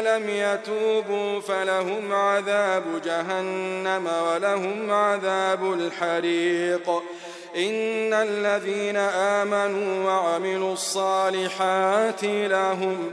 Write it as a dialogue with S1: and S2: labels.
S1: لم يتوبوا فلهم عذاب جهنم ولهم عذاب الحريق. إن الذين آمنوا وعملوا الصالحات لهم